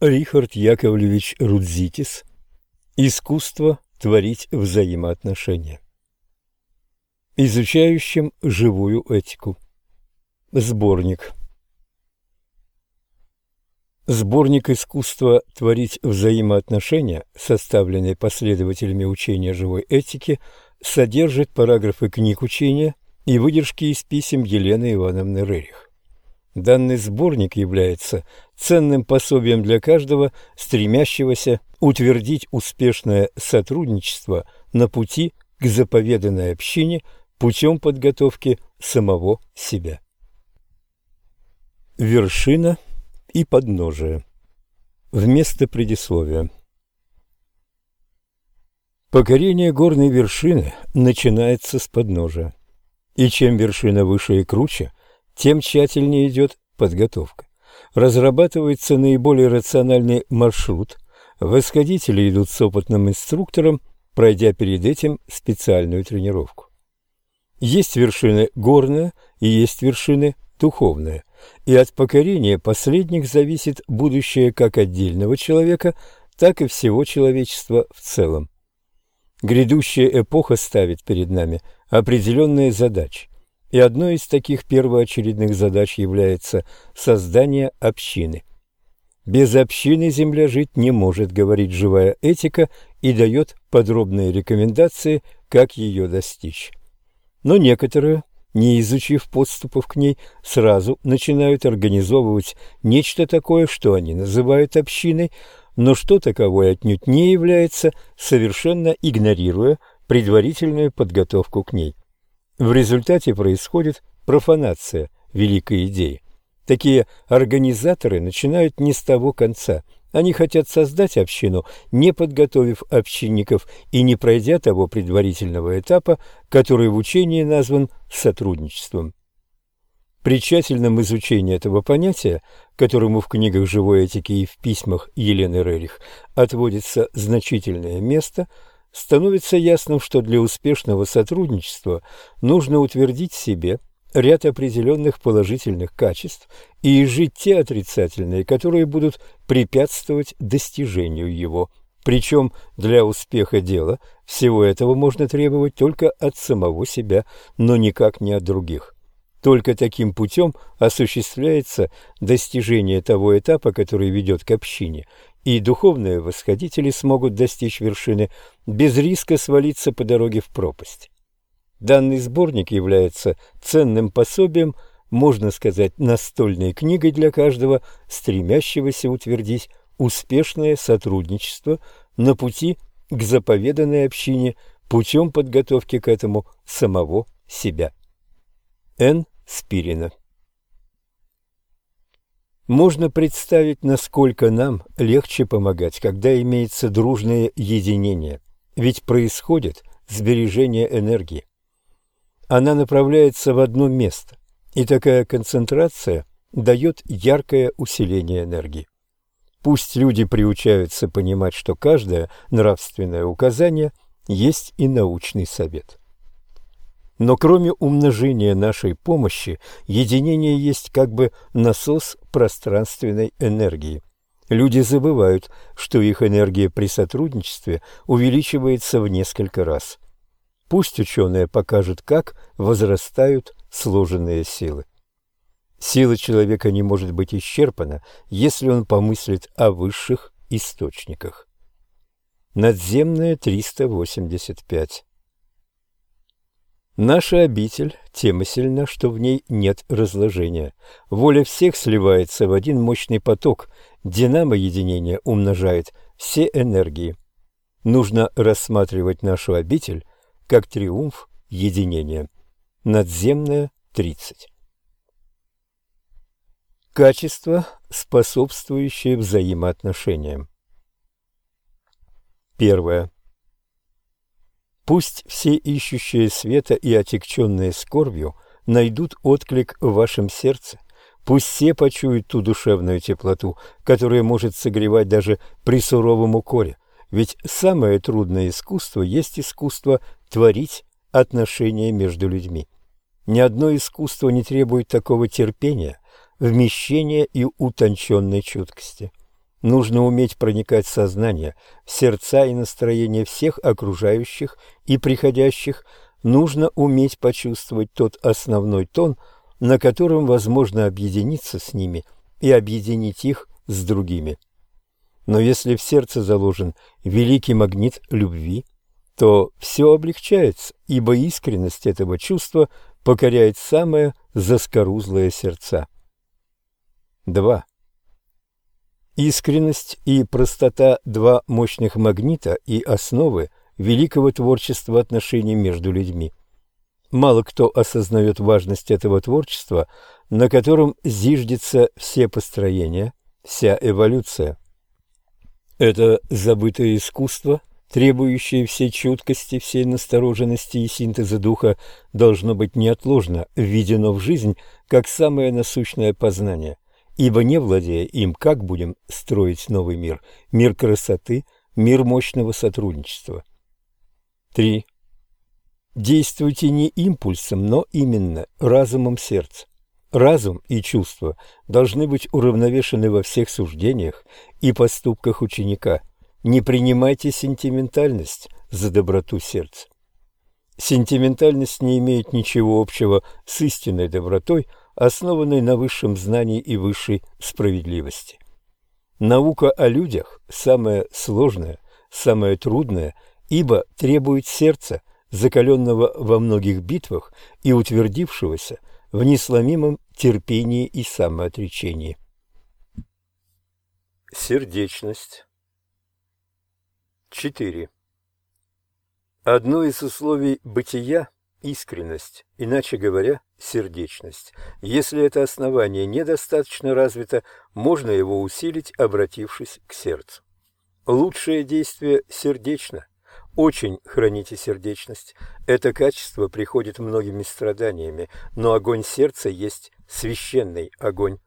Рихард Яковлевич Рудзитис «Искусство творить взаимоотношения». Изучающим живую этику. Сборник. Сборник искусства творить взаимоотношения, составленный последователями учения живой этики, содержит параграфы книг учения и выдержки из писем Елены Ивановны Рерих. Данный сборник является ценным пособием для каждого, стремящегося утвердить успешное сотрудничество на пути к заповеданной общине путем подготовки самого себя. Вершина и подножие. Вместо предисловия. Покорение горной вершины начинается с подножия. И чем вершина выше и круче, тем тщательнее идет подготовка. Разрабатывается наиболее рациональный маршрут. Восходители идут с опытным инструктором, пройдя перед этим специальную тренировку. Есть вершины горные и есть вершины духовные, и от покорения последних зависит будущее как отдельного человека, так и всего человечества в целом. Грядущая эпоха ставит перед нами определенные задачи, и одной из таких первоочередных задач является создание общины. Без общины Земля жить не может, говорит живая этика и дает подробные рекомендации, как ее достичь. Но некоторые, не изучив подступов к ней, сразу начинают организовывать нечто такое, что они называют общиной, но что таковое отнюдь не является, совершенно игнорируя предварительную подготовку к ней. В результате происходит профанация великой идеи. Такие организаторы начинают не с того конца. Они хотят создать общину, не подготовив общинников и не пройдя того предварительного этапа, который в учении назван сотрудничеством. При тщательном изучении этого понятия, которому в книгах живой этики и в письмах Елены Рерих отводится значительное место, становится ясным, что для успешного сотрудничества нужно утвердить в себе ряд определенных положительных качеств и изжить те отрицательные, которые будут препятствовать достижению его. Причем для успеха дела всего этого можно требовать только от самого себя, но никак не от других. Только таким путем осуществляется достижение того этапа, который ведет к общине, и духовные восходители смогут достичь вершины без риска свалиться по дороге в пропасть. Данный сборник является ценным пособием, можно сказать, настольной книгой для каждого, стремящегося утвердить успешное сотрудничество на пути к заповеданной общине путем подготовки к этому самого себя. Н. Спирина. Можно представить, насколько нам легче помогать, когда имеется дружное единение, ведь происходит сбережение энергии. Она направляется в одно место, и такая концентрация дает яркое усиление энергии. Пусть люди приучаются понимать, что каждое нравственное указание есть и научный совет. Но кроме умножения нашей помощи, единение есть как бы насос пространственной энергии. Люди забывают, что их энергия при сотрудничестве увеличивается в несколько раз. Пусть ученые покажут, как возрастают сложенные силы. Сила человека не может быть исчерпана, если он помыслит о высших источниках. Надземная 385 Наша обитель тем сильна, что в ней нет разложения. Воля всех сливается в один мощный поток. Динамо единения умножает все энергии. Нужно рассматривать нашу обитель как триумф единения. Надземная 30. Качество, способствующее взаимоотношениям. Первое. Пусть все ищущие света и отягченные скорбью найдут отклик в вашем сердце. Пусть все почуют ту душевную теплоту, которая может согревать даже при суровом укоре. Ведь самое трудное искусство есть искусство творить отношения между людьми. Ни одно искусство не требует такого терпения, вмещения и утонченной чуткости. Нужно уметь проникать в сознание, в сердца и настроение всех окружающих и приходящих. Нужно уметь почувствовать тот основной тон, на котором возможно объединиться с ними и объединить их с другими. Но если в сердце заложен великий магнит любви, то все облегчается, ибо искренность этого чувства покоряет самое заскорузлое сердца. 2. Искренность и простота – два мощных магнита и основы великого творчества отношений между людьми. Мало кто осознает важность этого творчества, на котором зиждется все построения, вся эволюция. Это забытое искусство, требующее всей чуткости, всей настороженности и синтеза духа, должно быть неотложно введено в жизнь как самое насущное познание, ибо не владея им, как будем строить новый мир, мир красоты, мир мощного сотрудничества. 3. Действуйте не импульсом, но именно разумом сердца. Разум и чувства должны быть уравновешены во всех суждениях и поступках ученика. Не принимайте сентиментальность за доброту сердца. Сентиментальность не имеет ничего общего с истинной добротой, основанной на высшем знании и высшей справедливости. Наука о людях самая сложная, самая трудная, ибо требует сердца, закаленного во многих битвах и утвердившегося в несломимом терпении и самоотречении. Сердечность 4. Одно из условий бытия – искренность, иначе говоря, сердечность. Если это основание недостаточно развито, можно его усилить, обратившись к сердцу. Лучшее действие сердечно – очень храните сердечность. Это качество приходит многими страданиями, но огонь сердца есть священный огонь.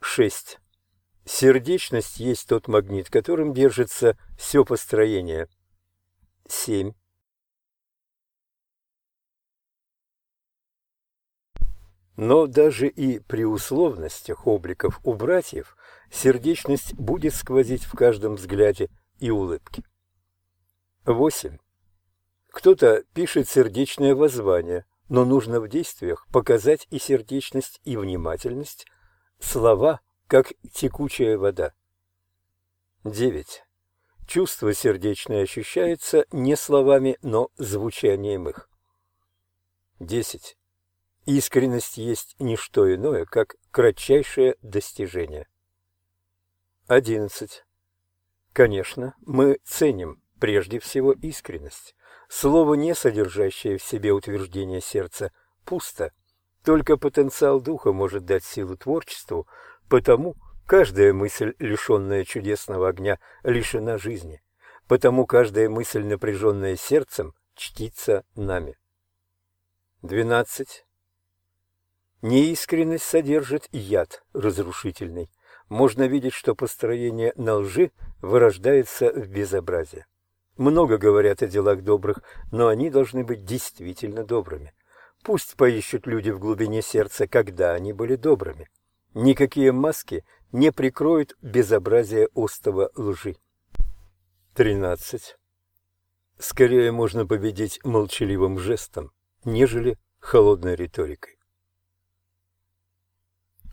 6. Сердечность есть тот магнит, которым держится все построение. 7. Но даже и при условностях обликов у братьев сердечность будет сквозить в каждом взгляде и улыбке. 8. Кто-то пишет сердечное воззвание, но нужно в действиях показать и сердечность, и внимательность, слова, как текучая вода. 9. Чувство сердечное ощущается не словами, но звучанием их. 10. Искренность есть не что иное, как кратчайшее достижение. 11. Конечно, мы ценим Прежде всего искренность. Слово, не содержащее в себе утверждение сердца, пусто. Только потенциал духа может дать силу творчеству, потому каждая мысль, лишенная чудесного огня, лишена жизни. Потому каждая мысль, напряженная сердцем, чтится нами. 12. Неискренность содержит яд разрушительный. Можно видеть, что построение на лжи вырождается в безобразие. Много говорят о делах добрых, но они должны быть действительно добрыми. Пусть поищут люди в глубине сердца, когда они были добрыми. Никакие маски не прикроют безобразие остова лжи. 13. Скорее можно победить молчаливым жестом, нежели холодной риторикой.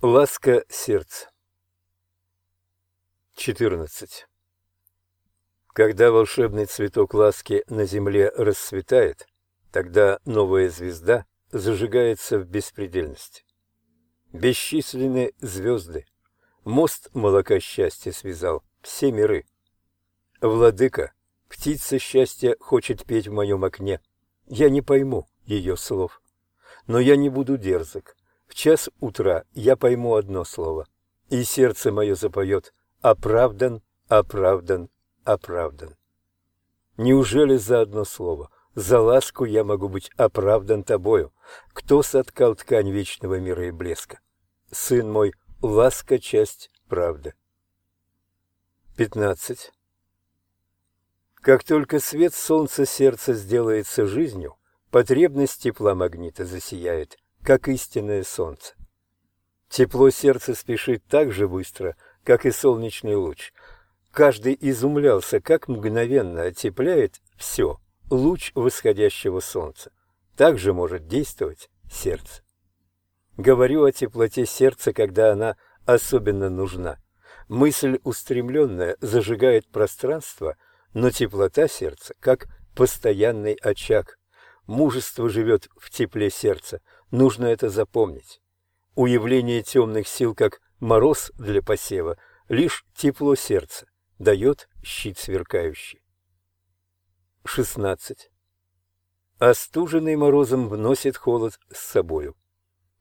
Ласка сердца 14. Когда волшебный цветок ласки на земле расцветает, тогда новая звезда зажигается в беспредельности. Бесчисленны звезды, мост молока счастья связал все миры. Владыка, птица счастья хочет петь в моем окне. Я не пойму ее слов, но я не буду дерзок. В час утра я пойму одно слово, и сердце мое запоет «Оправдан, оправдан, оправдан. Неужели за одно слово, за ласку я могу быть оправдан тобою? Кто соткал ткань вечного мира и блеска? Сын мой, ласка — часть правды. 15. Как только свет солнца сердца сделается жизнью, потребность тепла магнита засияет, как истинное солнце. Тепло сердца спешит так же быстро, как и солнечный луч. Каждый изумлялся, как мгновенно отепляет все луч восходящего солнца. Так же может действовать сердце. Говорю о теплоте сердца, когда она особенно нужна. Мысль устремленная зажигает пространство, но теплота сердца, как постоянный очаг. Мужество живет в тепле сердца, нужно это запомнить. Уявление темных сил, как мороз для посева, лишь тепло сердца дает щит сверкающий. 16. Остуженный морозом вносит холод с собою.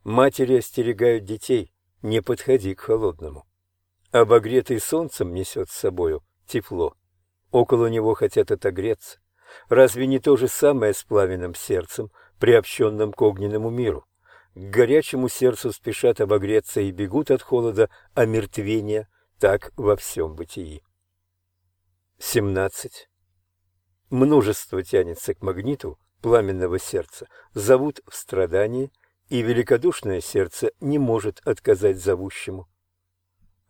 Матери остерегают детей, не подходи к холодному. Обогретый солнцем несет с собою тепло. Около него хотят отогреться. Разве не то же самое с пламенным сердцем, приобщенным к огненному миру? К горячему сердцу спешат обогреться и бегут от холода омертвения, так во всем бытии. 17. Множество тянется к магниту пламенного сердца, зовут в страдании, и великодушное сердце не может отказать зовущему.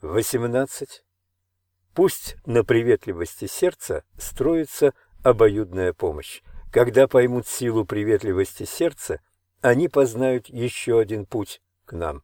18. Пусть на приветливости сердца строится обоюдная помощь. Когда поймут силу приветливости сердца, они познают еще один путь к нам.